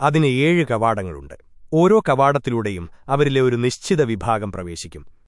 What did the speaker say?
അതിന് ഏഴ് കവാടങ്ങളുണ്ട്. ഓരോ കവാടത്തിലൂടെയും അവരിലെ ഒരു നിശ്ചിത വിഭാഗം പ്രവേശിക്കും.